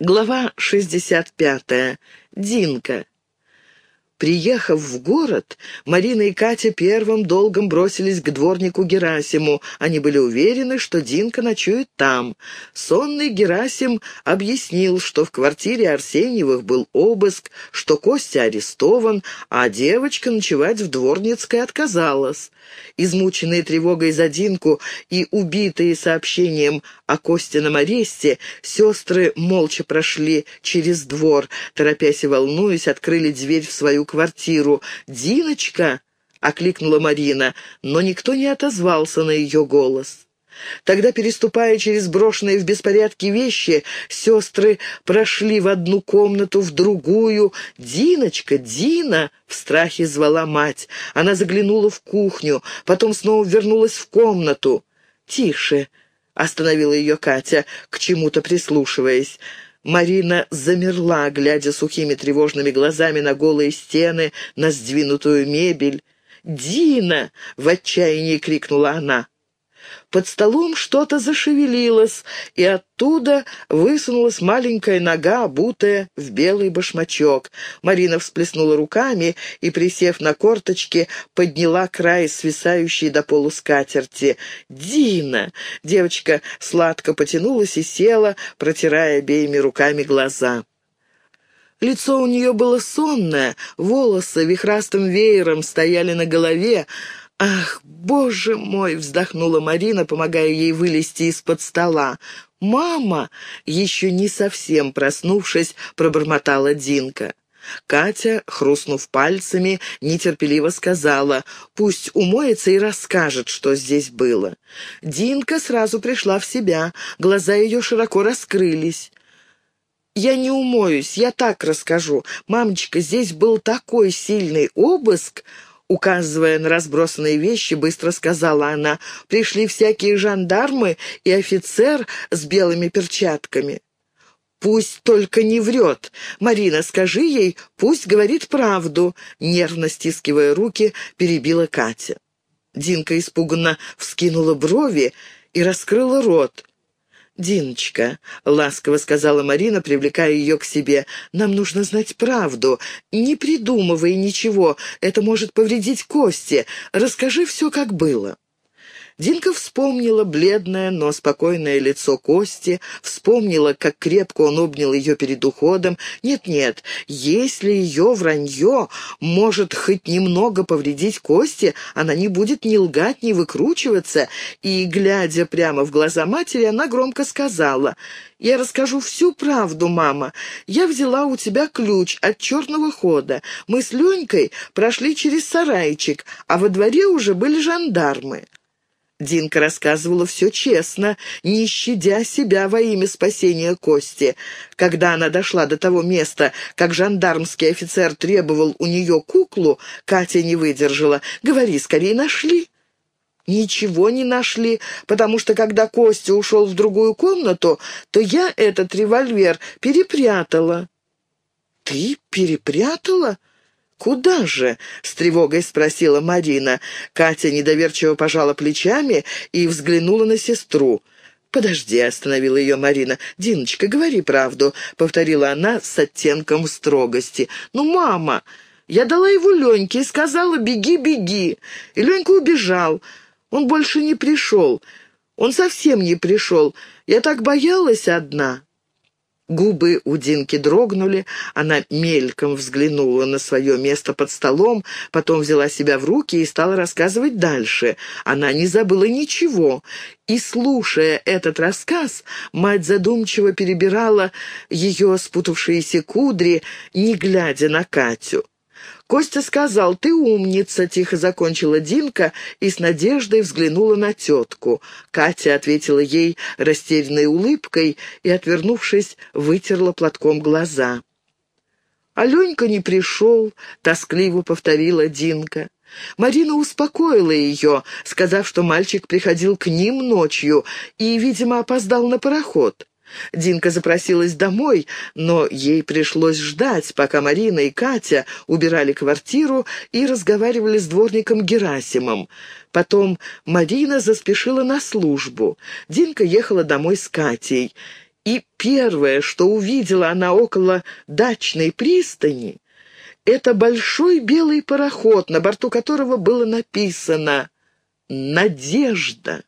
Глава 65. Динка. Приехав в город, Марина и Катя первым долгом бросились к дворнику Герасиму. Они были уверены, что Динка ночует там. Сонный Герасим объяснил, что в квартире Арсеньевых был обыск, что Костя арестован, а девочка ночевать в Дворницкой отказалась. Измученные тревогой за Динку и убитые сообщением о Костином аресте, сестры молча прошли через двор, торопясь и волнуясь, открыли дверь в свою квартиру. «Диночка!» — окликнула Марина, но никто не отозвался на ее голос. Тогда, переступая через брошенные в беспорядке вещи, сестры прошли в одну комнату, в другую. «Диночка! Дина!» — в страхе звала мать. Она заглянула в кухню, потом снова вернулась в комнату. «Тише!» — остановила ее Катя, к чему-то прислушиваясь. Марина замерла, глядя сухими тревожными глазами на голые стены, на сдвинутую мебель. «Дина!» — в отчаянии крикнула она. Под столом что-то зашевелилось, и оттуда высунулась маленькая нога, обутая в белый башмачок. Марина всплеснула руками и, присев на корточки, подняла край свисающей до полу скатерти. «Дина!» Девочка сладко потянулась и села, протирая обеими руками глаза. Лицо у нее было сонное, волосы вихрастым веером стояли на голове, «Ах, боже мой!» — вздохнула Марина, помогая ей вылезти из-под стола. «Мама!» — еще не совсем проснувшись, пробормотала Динка. Катя, хрустнув пальцами, нетерпеливо сказала, «Пусть умоется и расскажет, что здесь было». Динка сразу пришла в себя, глаза ее широко раскрылись. «Я не умоюсь, я так расскажу. Мамочка, здесь был такой сильный обыск, Указывая на разбросанные вещи, быстро сказала она, «Пришли всякие жандармы и офицер с белыми перчатками». «Пусть только не врет. Марина, скажи ей, пусть говорит правду», — нервно стискивая руки, перебила Катя. Динка испуганно вскинула брови и раскрыла рот. «Диночка», — ласково сказала Марина, привлекая ее к себе, — «нам нужно знать правду. Не придумывай ничего, это может повредить Косте. Расскажи все, как было». Динка вспомнила бледное, но спокойное лицо Кости, вспомнила, как крепко он обнял ее перед уходом. Нет-нет, если ее вранье может хоть немного повредить Кости, она не будет ни лгать, ни выкручиваться. И, глядя прямо в глаза матери, она громко сказала, «Я расскажу всю правду, мама. Я взяла у тебя ключ от черного хода. Мы с Ленькой прошли через сарайчик, а во дворе уже были жандармы». Динка рассказывала все честно, не щадя себя во имя спасения Кости. Когда она дошла до того места, как жандармский офицер требовал у нее куклу, Катя не выдержала. «Говори, скорее нашли». «Ничего не нашли, потому что когда Костя ушел в другую комнату, то я этот револьвер перепрятала». «Ты перепрятала?» «Куда же?» — с тревогой спросила Марина. Катя недоверчиво пожала плечами и взглянула на сестру. «Подожди», — остановила ее Марина. «Диночка, говори правду», — повторила она с оттенком строгости. «Ну, мама, я дала его Леньке и сказала «беги, беги». И Ленька убежал. Он больше не пришел. Он совсем не пришел. Я так боялась одна». Губы у Динки дрогнули, она мельком взглянула на свое место под столом, потом взяла себя в руки и стала рассказывать дальше. Она не забыла ничего. И, слушая этот рассказ, мать задумчиво перебирала ее спутавшиеся кудри, не глядя на Катю. Костя сказал, «Ты умница», — тихо закончила Динка и с надеждой взглянула на тетку. Катя ответила ей растерянной улыбкой и, отвернувшись, вытерла платком глаза. «Аленька не пришел», — тоскливо повторила Динка. Марина успокоила ее, сказав, что мальчик приходил к ним ночью и, видимо, опоздал на пароход. Динка запросилась домой, но ей пришлось ждать, пока Марина и Катя убирали квартиру и разговаривали с дворником Герасимом. Потом Марина заспешила на службу. Динка ехала домой с Катей. И первое, что увидела она около дачной пристани, это большой белый пароход, на борту которого было написано «Надежда».